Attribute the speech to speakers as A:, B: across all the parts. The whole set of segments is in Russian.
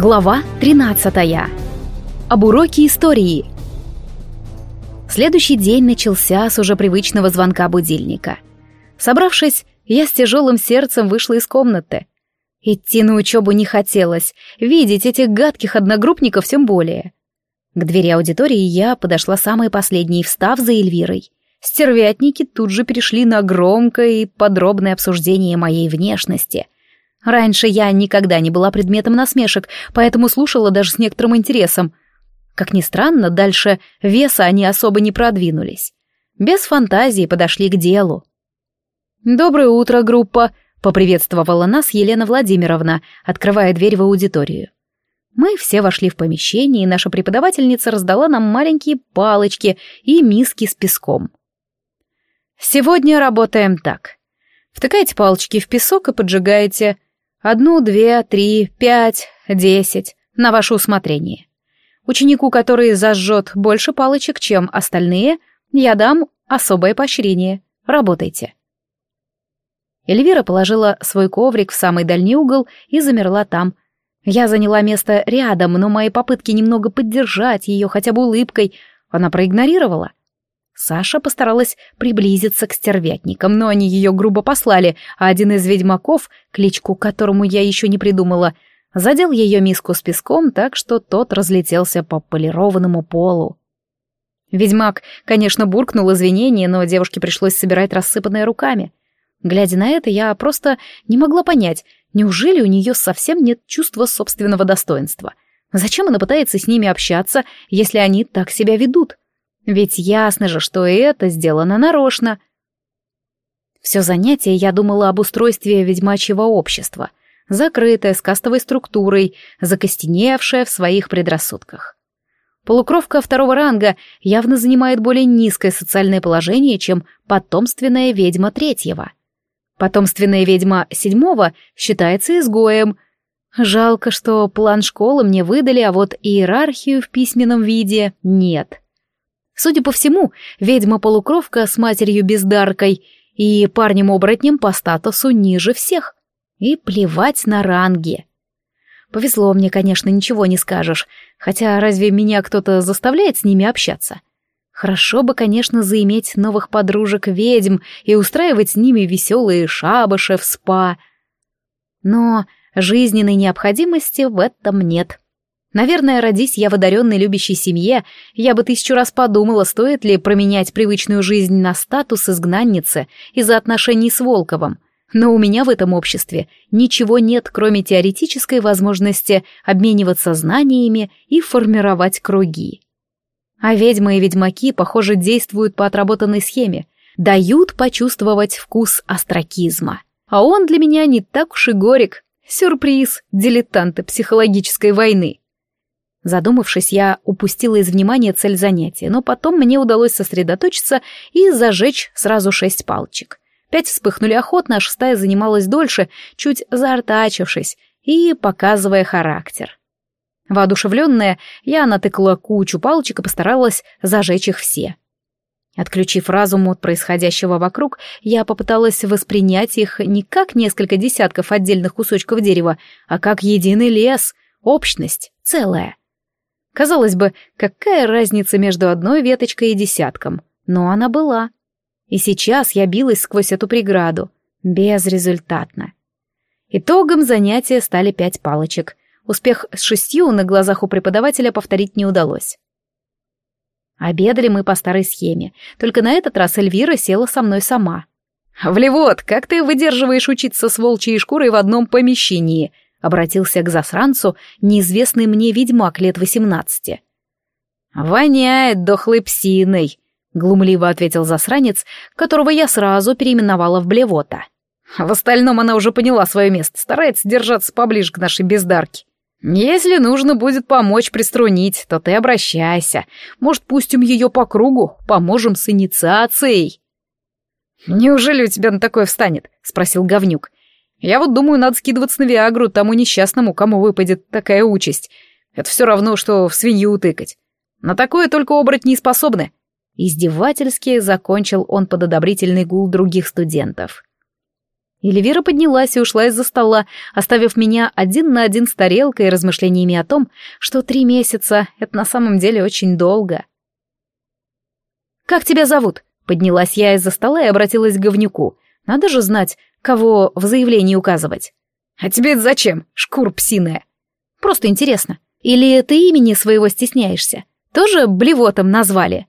A: Глава 13. Об уроке истории. Следующий день начался с уже привычного звонка будильника. Собравшись, я с тяжелым сердцем вышла из комнаты. Идти на учебу не хотелось, видеть этих гадких одногруппников тем более. К двери аудитории я подошла самой последней, встав за Эльвирой. Стервятники тут же перешли на громкое и подробное обсуждение моей внешности — Раньше я никогда не была предметом насмешек, поэтому слушала даже с некоторым интересом. Как ни странно, дальше веса они особо не продвинулись. Без фантазии подошли к делу. «Доброе утро, группа!» — поприветствовала нас Елена Владимировна, открывая дверь в аудиторию. Мы все вошли в помещение, и наша преподавательница раздала нам маленькие палочки и миски с песком. «Сегодня работаем так. Втыкайте палочки в песок и поджигаете. Одну, две, три, пять, десять, на ваше усмотрение. Ученику, который зажжет больше палочек, чем остальные, я дам особое поощрение. Работайте. Эльвира положила свой коврик в самый дальний угол и замерла там. Я заняла место рядом, но мои попытки немного поддержать ее хотя бы улыбкой она проигнорировала. Саша постаралась приблизиться к стервятникам, но они ее грубо послали, а один из ведьмаков, кличку которому я еще не придумала, задел ее миску с песком так, что тот разлетелся по полированному полу. Ведьмак, конечно, буркнул извинения, но девушке пришлось собирать рассыпанные руками. Глядя на это, я просто не могла понять, неужели у нее совсем нет чувства собственного достоинства? Зачем она пытается с ними общаться, если они так себя ведут? Ведь ясно же, что и это сделано нарочно. Все занятие я думала об устройстве ведьмачьего общества, закрытое, с кастовой структурой, закостеневшее в своих предрассудках. Полукровка второго ранга явно занимает более низкое социальное положение, чем потомственная ведьма третьего. Потомственная ведьма седьмого считается изгоем. Жалко, что план школы мне выдали, а вот иерархию в письменном виде нет. Судя по всему, ведьма-полукровка с матерью-бездаркой и парнем-оборотнем по статусу ниже всех. И плевать на ранги. Повезло мне, конечно, ничего не скажешь, хотя разве меня кто-то заставляет с ними общаться? Хорошо бы, конечно, заиметь новых подружек-ведьм и устраивать с ними веселые шабаши в спа. Но жизненной необходимости в этом нет. Наверное, родись я в одаренной любящей семье, я бы тысячу раз подумала, стоит ли променять привычную жизнь на статус изгнанницы из-за отношений с Волковым. Но у меня в этом обществе ничего нет, кроме теоретической возможности обмениваться знаниями и формировать круги. А ведьмы и ведьмаки, похоже, действуют по отработанной схеме, дают почувствовать вкус астракизма. А он для меня не так уж и горек. Сюрприз, дилетанты психологической войны. Задумавшись, я упустила из внимания цель занятия, но потом мне удалось сосредоточиться и зажечь сразу шесть палочек. Пять вспыхнули охотно, а шестая занималась дольше, чуть заортачившись и показывая характер. Воодушевленная, я натыкала кучу палочек и постаралась зажечь их все. Отключив разум от происходящего вокруг, я попыталась воспринять их не как несколько десятков отдельных кусочков дерева, а как единый лес, общность, целая. Казалось бы, какая разница между одной веточкой и десятком? Но она была. И сейчас я билась сквозь эту преграду. Безрезультатно. Итогом занятия стали пять палочек. Успех с шестью на глазах у преподавателя повторить не удалось. Обедали мы по старой схеме, только на этот раз Эльвира села со мной сама. «Влевот, как ты выдерживаешь учиться с волчьей шкурой в одном помещении?» Обратился к засранцу неизвестный мне ведьмак лет восемнадцати. «Воняет дохлой псиной», — глумливо ответил засранец, которого я сразу переименовала в Блевота. В остальном она уже поняла свое место, старается держаться поближе к нашей бездарке. Если нужно будет помочь приструнить, то ты обращайся. Может, пустим ее по кругу, поможем с инициацией. «Неужели у тебя на такое встанет?» — спросил говнюк. Я вот думаю, надо скидываться на Виагру тому несчастному, кому выпадет такая участь. Это все равно, что в свинью утыкать. На такое только оборотни способны. Издевательски закончил он под одобрительный гул других студентов. Эльвира поднялась и ушла из-за стола, оставив меня один на один с тарелкой и размышлениями о том, что три месяца — это на самом деле очень долго. «Как тебя зовут?» — поднялась я из-за стола и обратилась к говнюку. «Надо же знать, кого в заявлении указывать». «А тебе это зачем, шкур псиная?» «Просто интересно. Или ты имени своего стесняешься? Тоже блевотом назвали?»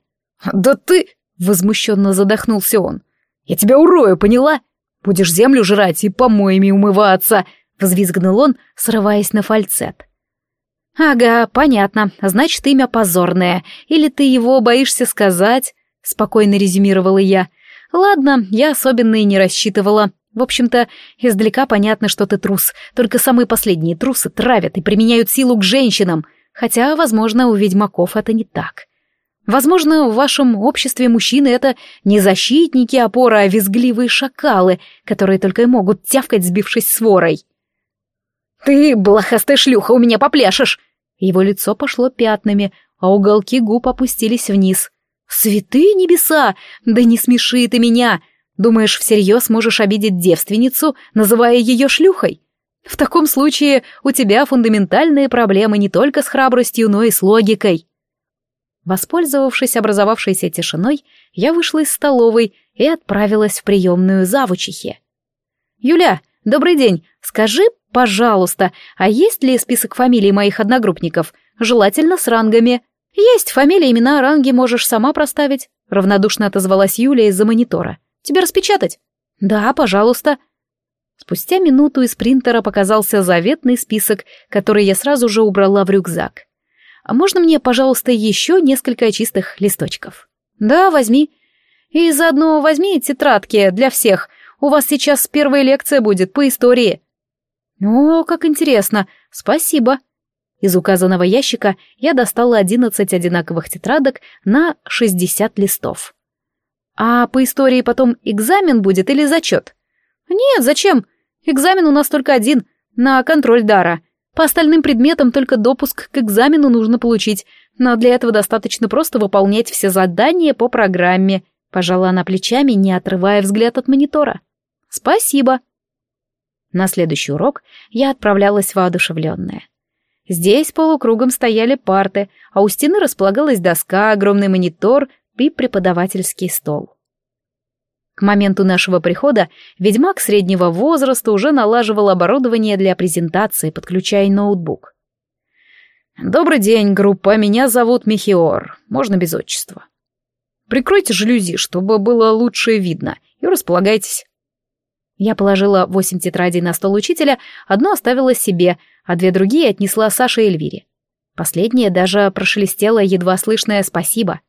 B: «Да ты...» — возмущенно задохнулся он. «Я тебя урою, поняла? Будешь землю жрать и помоями умываться!» — взвизгнул он, срываясь на фальцет.
A: «Ага, понятно. Значит, имя позорное. Или ты его боишься сказать?» — спокойно резюмировала я. «Ладно, я особенно и не рассчитывала. В общем-то, издалека понятно, что ты трус. Только самые последние трусы травят и применяют силу к женщинам. Хотя, возможно, у ведьмаков это не так. Возможно, в вашем обществе мужчины — это не защитники опора, а визгливые шакалы, которые только и могут тявкать, сбившись с ворой.
B: «Ты, блохастая шлюха, у меня попляшешь!»
A: Его лицо пошло пятнами, а уголки губ опустились вниз. «Святые небеса! Да не смеши ты меня! Думаешь, всерьез можешь обидеть девственницу, называя ее шлюхой? В таком случае у тебя фундаментальные проблемы не только с храбростью, но и с логикой». Воспользовавшись образовавшейся тишиной, я вышла из столовой и отправилась в приемную завучихи. «Юля, добрый день. Скажи, пожалуйста, а есть ли список фамилий моих одногруппников? Желательно с рангами. Есть фамилии, имена, ранги можешь сама проставить», — равнодушно отозвалась Юля из-за монитора. «Тебе распечатать?» «Да, пожалуйста». Спустя минуту из принтера показался заветный список, который я сразу же убрала в рюкзак. А можно мне, пожалуйста, еще несколько чистых листочков? Да, возьми. И заодно возьми тетрадки для всех. У вас сейчас первая лекция будет по истории. О, как интересно. Спасибо. Из указанного ящика я достала одиннадцать одинаковых тетрадок на шестьдесят листов. А по истории потом экзамен будет или зачет? Нет, зачем? Экзамен у нас только один, на контроль дара — по остальным предметам только допуск к экзамену нужно получить, но для этого достаточно просто выполнять все задания по программе. Пожала она плечами, не отрывая взгляд от монитора. Спасибо. На следующий урок я отправлялась воодушевленная. Здесь полукругом стояли парты, а у стены располагалась доска, огромный монитор и преподавательский стол. К моменту нашего прихода ведьмак среднего возраста уже налаживал оборудование для презентации, подключая ноутбук. «Добрый день, группа, меня зовут Михиор, можно без отчества. Прикройте жалюзи, чтобы было лучше видно, и располагайтесь». Я положила восемь тетрадей на стол учителя, одну оставила себе, а две другие отнесла Саше и Эльвире. Последняя даже прошелестела едва слышное «спасибо».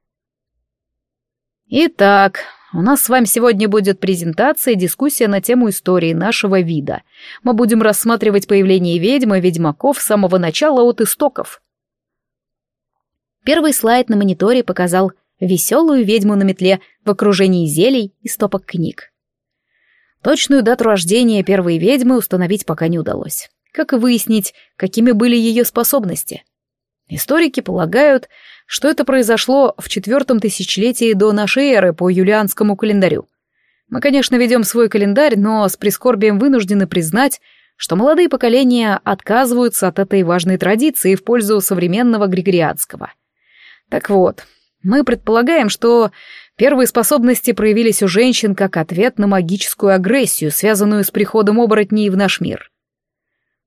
A: «Итак, у нас с вами сегодня будет презентация и дискуссия на тему истории нашего вида. Мы будем рассматривать появление ведьмы и ведьмаков с самого начала от истоков. Первый слайд на мониторе показал веселую ведьму на метле в окружении зелий и стопок книг. Точную дату рождения первой ведьмы установить пока не удалось. Как и выяснить, какими были ее способности. Историки полагают, что это произошло в четвертом тысячелетии до нашей эры по юлианскому календарю. Мы, конечно, ведем свой календарь, но с прискорбием вынуждены признать, что молодые поколения отказываются от этой важной традиции в пользу современного григорианского. Так вот, мы предполагаем, что первые способности проявились у женщин как ответ на магическую агрессию, связанную с приходом оборотней в наш мир.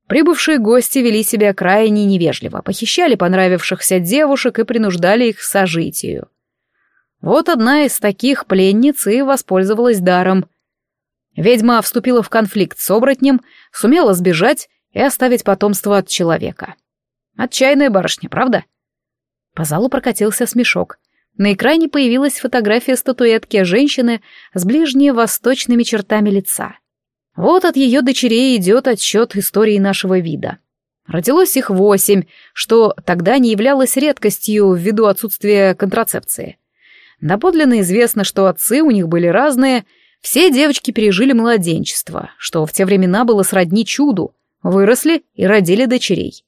A: Прибывшие гости вели себя крайне невежливо, похищали понравившихся девушек и принуждали их к сожитию. Вот одна из таких пленниц и воспользовалась даром. Ведьма вступила в конфликт с оборотнем, сумела сбежать и оставить потомство от человека. Отчаянная барышня, правда? По залу прокатился смешок. На экране появилась фотография статуэтки женщины с ближневосточными чертами лица. Вот от ее дочерей идет отсчет истории нашего вида. Родилось их восемь, что тогда не являлось редкостью ввиду отсутствия контрацепции. Доподлинно известно, что отцы у них были разные, все девочки пережили младенчество, что в те времена было сродни чуду, выросли и родили дочерей.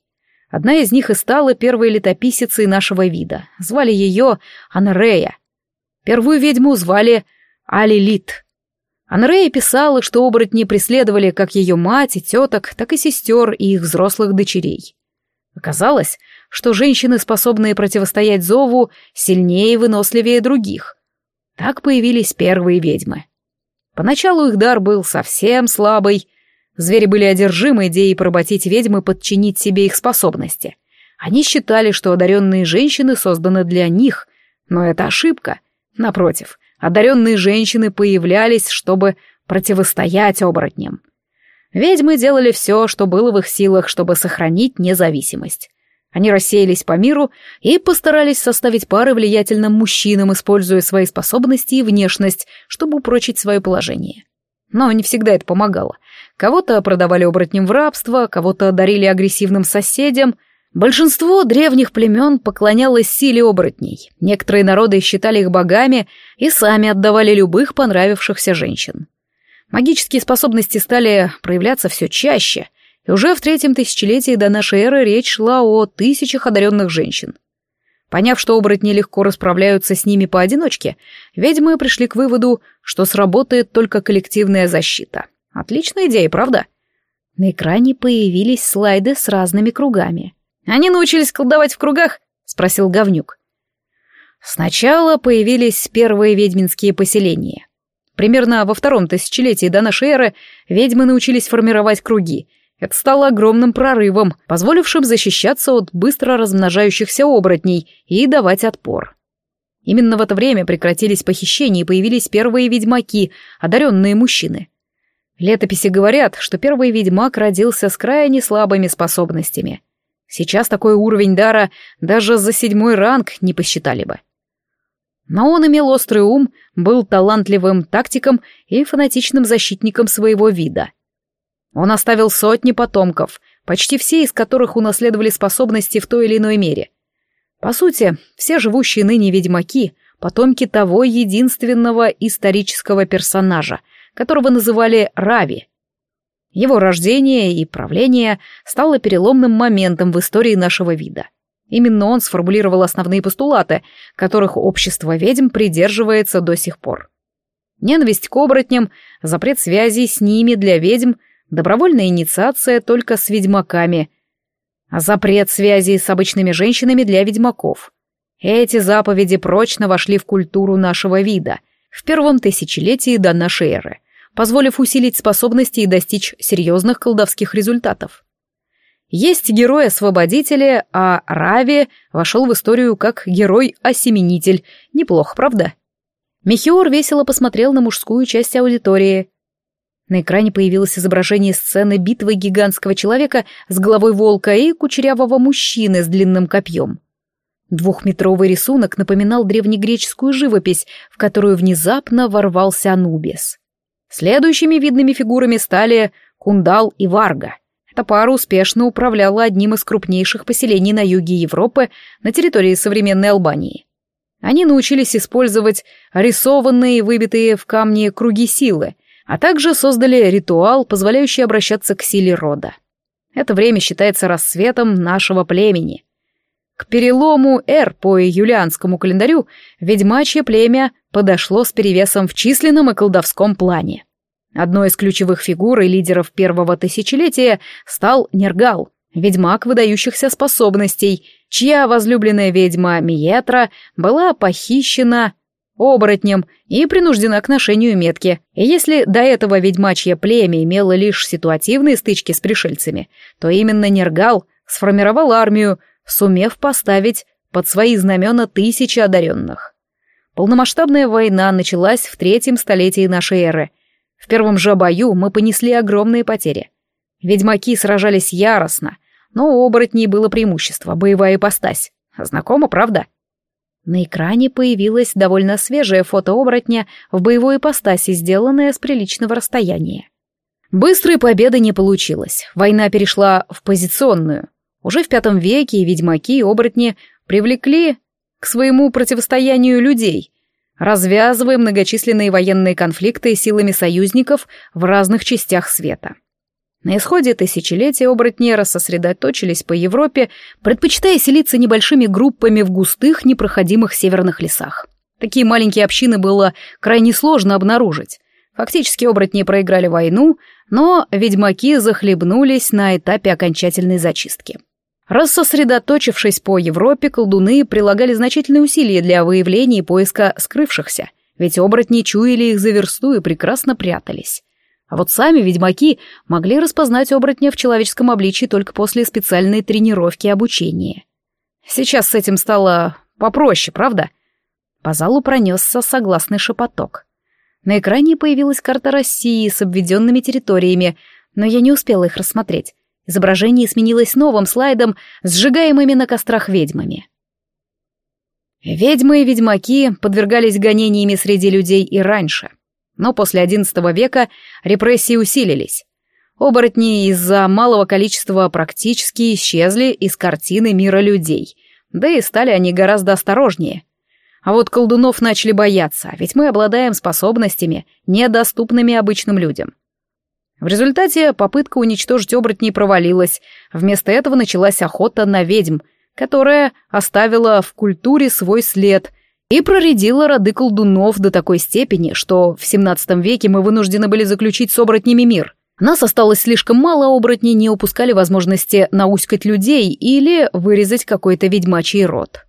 A: Одна из них и стала первой летописицей нашего вида. Звали ее Анрея. Первую ведьму звали Алилит.
B: Анрея писала, что оборотни преследовали как ее мать и теток, так и сестер и их взрослых дочерей. Оказалось, что женщины, способные противостоять зову, сильнее и выносливее других. Так появились первые ведьмы. Поначалу их дар был совсем слабый. Звери были одержимы идеей поработить ведьмы подчинить себе их способности. Они считали, что одаренные женщины созданы для них, но это ошибка. Напротив, одаренные женщины появлялись, чтобы противостоять оборотням. Ведьмы делали все, что было в их силах, чтобы сохранить независимость. Они рассеялись по миру и постарались составить пары влиятельным мужчинам, используя свои способности и внешность, чтобы упрочить свое положение. Но не всегда это помогало. Кого-то продавали оборотням в рабство, кого-то дарили агрессивным соседям. Большинство древних племен поклонялось силе оборотней. Некоторые народы считали их богами и сами отдавали любых понравившихся женщин. Магические способности стали проявляться все чаще — и уже в третьем тысячелетии до нашей эры речь шла о тысячах одаренных женщин. Поняв, что оборотни легко расправляются с ними поодиночке, ведьмы пришли к выводу, что сработает только коллективная защита. Отличная идея, правда? На экране появились слайды с разными кругами. «Они научились колдовать в кругах?» — спросил говнюк. Сначала появились первые ведьминские поселения. Примерно во втором тысячелетии до нашей эры ведьмы научились формировать круги, это стало огромным прорывом, позволившим защищаться от быстро размножающихся оборотней и давать отпор. Именно в это время прекратились похищения и появились первые ведьмаки, одаренные мужчины. Летописи говорят, что первый ведьмак родился с крайне слабыми способностями. Сейчас такой уровень дара даже за седьмой ранг не посчитали бы. Но он имел острый ум, был талантливым тактиком и фанатичным защитником своего вида — он оставил сотни потомков, почти все из которых унаследовали способности в той или иной мере. По сути, все живущие ныне ведьмаки — потомки того единственного исторического персонажа, которого называли Рави. Его рождение и правление стало переломным моментом в истории нашего вида. Именно он сформулировал основные постулаты, которых общество ведьм придерживается до сих пор. Ненависть к оборотням, запрет связей с ними для ведьм — добровольная инициация только с ведьмаками, а запрет связи с обычными женщинами для ведьмаков. Эти заповеди прочно вошли в культуру нашего вида в первом тысячелетии до нашей эры, позволив усилить способности и достичь серьезных колдовских результатов. Есть герой-освободители, а Рави вошел в историю как герой-осеменитель. Неплохо, правда? Мехиор весело посмотрел на мужскую часть аудитории. На экране появилось изображение сцены битвы гигантского человека с головой волка и кучерявого мужчины с длинным копьем. Двухметровый рисунок напоминал древнегреческую живопись, в которую внезапно ворвался Анубис. Следующими видными фигурами стали Кундал и Варга. Эта пара успешно управляла одним из крупнейших поселений на юге Европы на территории современной Албании. Они научились использовать рисованные, выбитые в камне круги силы — а также создали ритуал, позволяющий обращаться к силе рода. Это время считается рассветом нашего племени. К перелому эр по юлианскому календарю ведьмачье племя подошло с перевесом в численном и колдовском плане. Одной из ключевых фигур и лидеров первого тысячелетия стал Нергал, ведьмак выдающихся способностей, чья возлюбленная ведьма Миетра была похищена оборотнем и принуждена к ношению метки. И если до этого ведьмачье племя имело лишь ситуативные стычки с пришельцами, то именно Нергал сформировал армию, сумев поставить под свои знамена тысячи одаренных. Полномасштабная война началась в третьем столетии нашей эры. В первом же бою мы понесли огромные потери. Ведьмаки сражались яростно, но у оборотней было преимущество, боевая ипостась. Знакомо, правда? — на экране появилось довольно свежее фото оборотня в боевой ипостаси, сделанное с приличного расстояния. Быстрой победы не получилось, война перешла в позиционную. Уже в пятом веке ведьмаки и оборотни привлекли к своему противостоянию людей, развязывая многочисленные военные конфликты силами союзников в разных частях света. На исходе тысячелетия оборотни сосредоточились по Европе, предпочитая селиться небольшими группами в густых, непроходимых северных лесах. Такие маленькие общины было крайне сложно обнаружить. Фактически оборотни проиграли войну, но ведьмаки захлебнулись на этапе окончательной зачистки. Рассосредоточившись по Европе, колдуны прилагали значительные усилия для выявления и поиска скрывшихся, ведь оборотни чуяли их за версту и прекрасно прятались. А вот сами ведьмаки могли распознать оборотня в человеческом обличии только после специальной тренировки и обучения. Сейчас с этим стало попроще, правда? По залу пронесся согласный шепоток. На экране появилась карта России с обведенными территориями, но я не успела их рассмотреть. Изображение сменилось новым слайдом, сжигаемыми на кострах ведьмами. Ведьмы и ведьмаки подвергались гонениями среди людей и раньше. Но после XI века репрессии усилились. Оборотни из-за малого количества практически исчезли из картины мира людей, да и стали они гораздо осторожнее. А вот колдунов начали бояться, ведь мы обладаем способностями, недоступными обычным людям. В результате попытка уничтожить оборотней провалилась, вместо этого началась охота на ведьм, которая оставила в культуре свой след и проредила роды колдунов до такой степени, что в XVII веке мы вынуждены были заключить с оборотнями мир. Нас осталось слишком мало, оборотни не упускали возможности науськать людей или вырезать какой-то ведьмачий род.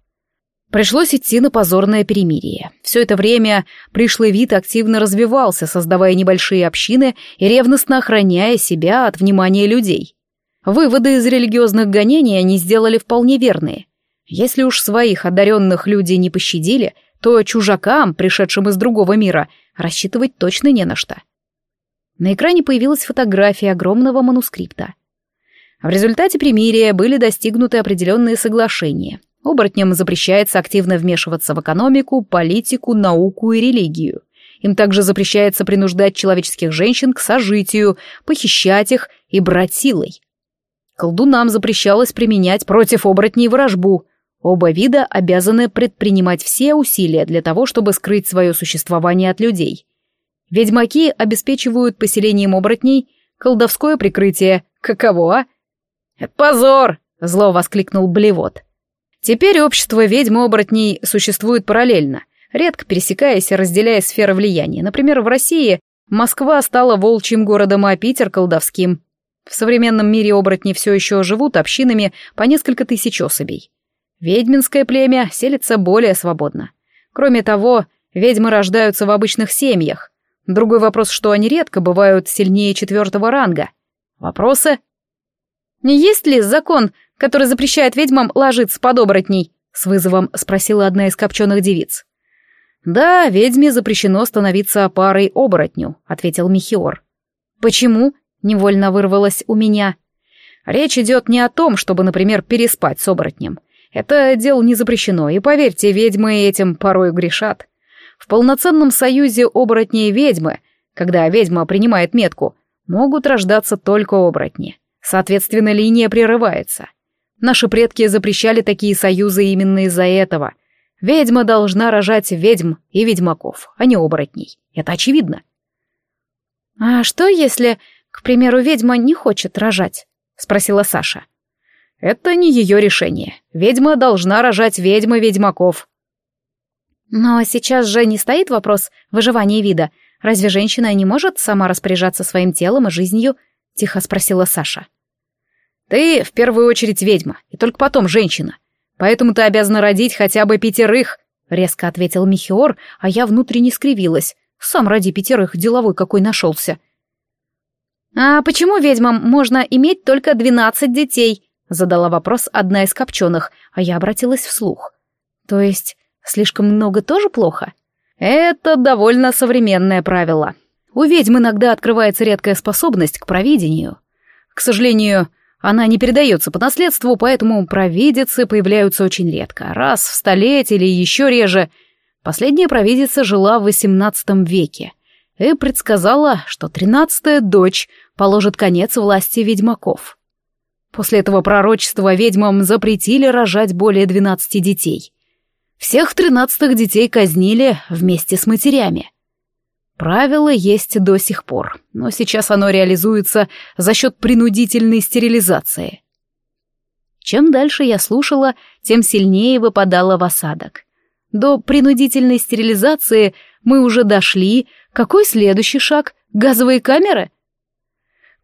B: Пришлось идти на позорное перемирие. Все это время пришлый вид активно развивался, создавая небольшие общины и ревностно охраняя себя от внимания людей. Выводы из религиозных гонений они сделали вполне верные. Если уж своих одаренных людей не пощадили, то чужакам, пришедшим из другого мира, рассчитывать точно не на что. На экране появилась фотография огромного манускрипта. В результате примирия были достигнуты определенные соглашения. Оборотням запрещается активно вмешиваться в экономику, политику, науку и религию. Им также запрещается принуждать человеческих женщин к сожитию, похищать их и брать силой. Колдунам запрещалось применять против оборотней ворожбу, Оба вида обязаны предпринимать все усилия для того, чтобы скрыть свое существование от людей. Ведьмаки обеспечивают поселением оборотней колдовское прикрытие. Каково? «Позор!» — зло воскликнул Блевот. Теперь общество ведьм-оборотней существует параллельно, редко пересекаясь и разделяя сферы влияния. Например, в России Москва стала волчьим городом, а Питер — колдовским. В современном мире оборотни все еще живут общинами по несколько тысяч особей. Ведьминское племя селится более свободно. Кроме того, ведьмы рождаются в обычных семьях. Другой вопрос, что они редко бывают сильнее четвертого ранга. Вопросы? «Не есть ли закон, который запрещает ведьмам ложиться под оборотней?» — с вызовом спросила одна из копченых девиц. «Да, ведьме запрещено становиться парой оборотню», — ответил Михиор. «Почему?» — невольно вырвалось у меня. «Речь идет не о том, чтобы, например, переспать с оборотнем. Это дело не запрещено, и поверьте, ведьмы этим порой грешат. В полноценном союзе оборотни и ведьмы, когда ведьма принимает метку, могут рождаться только оборотни. Соответственно, линия прерывается. Наши предки запрещали такие союзы именно из-за этого. Ведьма должна рожать ведьм и ведьмаков, а не оборотней. Это очевидно. «А что, если, к примеру, ведьма не хочет рожать?» — спросила Саша. Это не ее решение. Ведьма должна рожать ведьмы ведьмаков. Но сейчас же не стоит вопрос выживания вида. Разве женщина не может сама распоряжаться своим телом и жизнью? Тихо спросила Саша. Ты в первую очередь ведьма, и только потом женщина. Поэтому ты обязана родить хотя бы пятерых, резко ответил Михиор, а я внутренне скривилась. Сам ради пятерых деловой какой нашелся. А почему ведьмам можно иметь только двенадцать детей? Задала вопрос одна из копченых, а я обратилась вслух. То есть, слишком много тоже плохо? Это довольно современное правило. У ведьм иногда открывается редкая способность к провидению. К сожалению, она не передается по наследству, поэтому провидицы появляются очень редко, раз в столетие или еще реже. Последняя провидица жила в XVIII веке и предсказала, что тринадцатая дочь положит конец власти ведьмаков. После этого пророчества ведьмам запретили рожать более двенадцати детей. Всех тринадцатых детей казнили вместе с матерями. Правило есть до сих пор, но сейчас оно реализуется за счет принудительной стерилизации. Чем дальше я слушала, тем сильнее выпадала в осадок. До принудительной стерилизации мы уже дошли. Какой следующий шаг? Газовые камеры?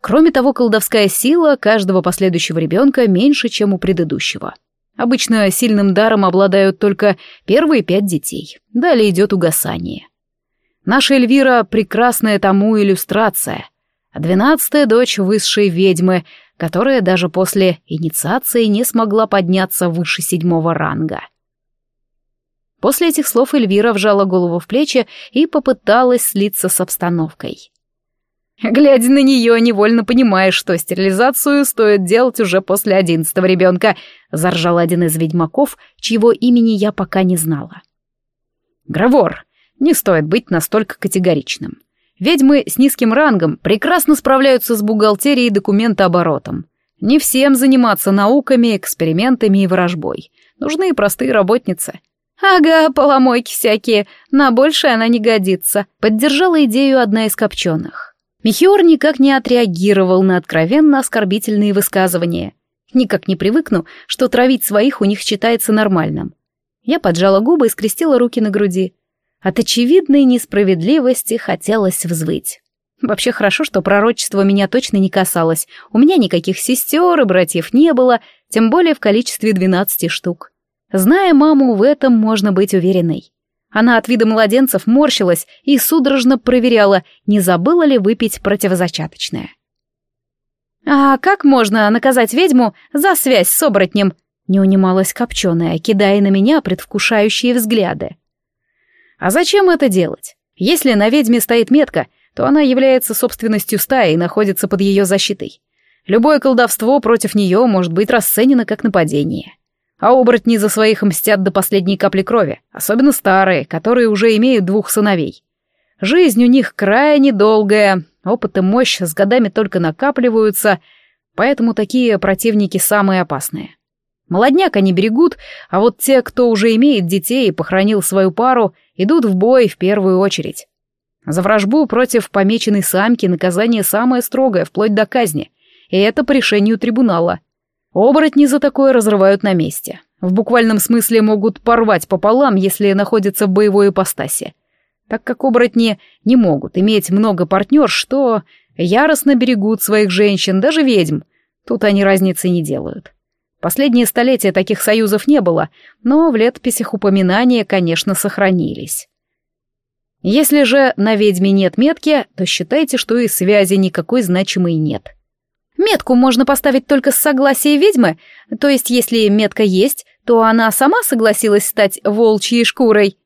B: Кроме того, колдовская сила каждого последующего ребенка меньше, чем у предыдущего. Обычно сильным даром обладают только первые пять детей. Далее идет угасание. Наша Эльвира — прекрасная тому иллюстрация. А двенадцатая дочь высшей ведьмы, которая даже после инициации не смогла подняться выше седьмого ранга. После этих слов Эльвира вжала голову в плечи и попыталась слиться с обстановкой. Глядя на нее, невольно понимаешь, что стерилизацию стоит делать уже после одиннадцатого ребенка, заржал один из ведьмаков, чьего имени я пока не знала. Гравор, не стоит быть настолько категоричным. Ведьмы с низким рангом прекрасно справляются с бухгалтерией и документооборотом. Не всем заниматься науками, экспериментами и ворожбой. Нужны простые работницы. «Ага, поломойки всякие, на большее она не годится», — поддержала идею одна из копченых. Михиор никак не отреагировал на откровенно оскорбительные высказывания. Никак не привыкну, что травить своих у них считается нормальным. Я поджала губы и скрестила руки на груди. От очевидной несправедливости хотелось взвыть. Вообще хорошо, что пророчество меня точно не касалось. У меня никаких сестер и братьев не было, тем более в количестве двенадцати штук. Зная маму, в этом можно быть уверенной. Она от вида младенцев морщилась и судорожно проверяла, не забыла ли выпить противозачаточное. «А как можно наказать ведьму за связь с оборотнем?» не унималась копченая, кидая на меня предвкушающие взгляды. А зачем это делать? Если на ведьме стоит метка, то она является собственностью стаи и находится под ее защитой. Любое колдовство против нее может быть расценено как нападение. А оборотни за своих мстят до последней капли крови, особенно старые, которые уже имеют двух сыновей. Жизнь у них крайне долгая, опыт и мощь с годами только накапливаются, поэтому такие противники самые опасные. Молодняк они берегут, а вот те, кто уже имеет детей и похоронил свою пару, идут в бой в первую очередь. За вражбу против помеченной самки наказание самое строгое, вплоть до казни. И это по решению трибунала. Оборотни за такое разрывают на месте. В буквальном смысле могут порвать пополам, если находятся в боевой ипостаси. Так как оборотни не могут иметь много партнерш, то яростно берегут своих женщин, даже ведьм. Тут они разницы не делают. Последние столетия таких союзов не было, но в летописях упоминания, конечно, сохранились. Если же на ведьме нет метки, то считайте, что и связи никакой значимой нет. Метку можно поставить только с согласия ведьмы, то есть если метка есть, то она сама согласилась стать волчьей шкурой.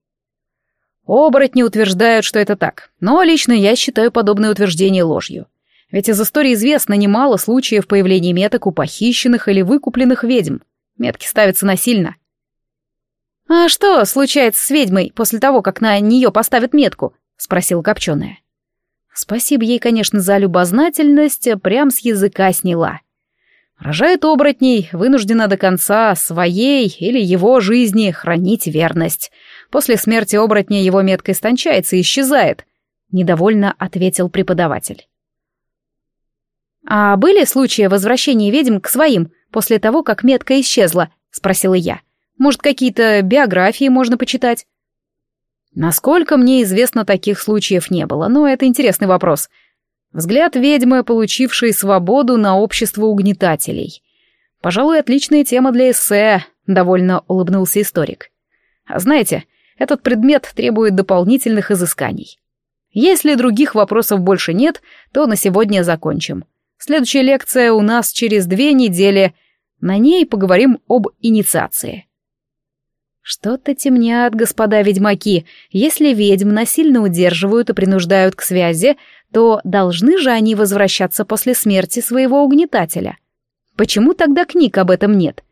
B: Оборотни утверждают, что это так, но лично я считаю подобное утверждение ложью. Ведь из истории известно немало случаев появления меток у похищенных или выкупленных ведьм. Метки ставятся насильно. «А что случается с ведьмой после того, как на нее поставят метку?» — спросила Копченая. Спасибо ей, конечно, за любознательность, прям с языка сняла. Рожает оборотней, вынуждена до конца своей или его жизни хранить верность. После смерти оборотня его метка истончается и исчезает, — недовольно ответил преподаватель. «А были случаи возвращения ведьм к своим после того, как метка исчезла?» — спросила я. «Может, какие-то биографии можно почитать?» Насколько мне известно, таких случаев не было, но это интересный вопрос. Взгляд ведьмы, получившей свободу на общество угнетателей. Пожалуй, отличная тема для эссе, довольно улыбнулся историк. А знаете, этот предмет требует дополнительных изысканий. Если других вопросов больше нет, то на сегодня закончим. Следующая лекция у нас через две недели. На ней поговорим об инициации. Что-то темнят, господа ведьмаки. Если ведьм насильно удерживают и принуждают к связи, то должны же они возвращаться после смерти своего угнетателя. Почему тогда книг об этом нет?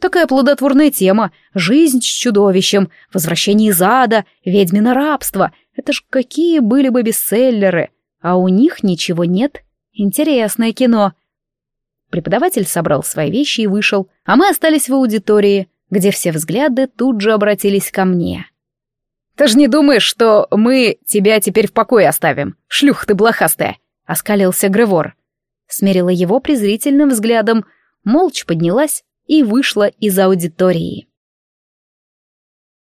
B: Такая плодотворная тема. Жизнь с чудовищем, возвращение из ада, ведьмино рабство. Это ж какие были бы бестселлеры. А у них ничего нет. Интересное кино. Преподаватель собрал свои вещи и вышел, а мы остались в аудитории, где все взгляды тут же обратились ко мне. «Ты же не думаешь, что мы тебя теперь в покое оставим? Шлюх ты блохастая!» — оскалился Гревор. Смерила его презрительным взглядом, молча поднялась и вышла из аудитории.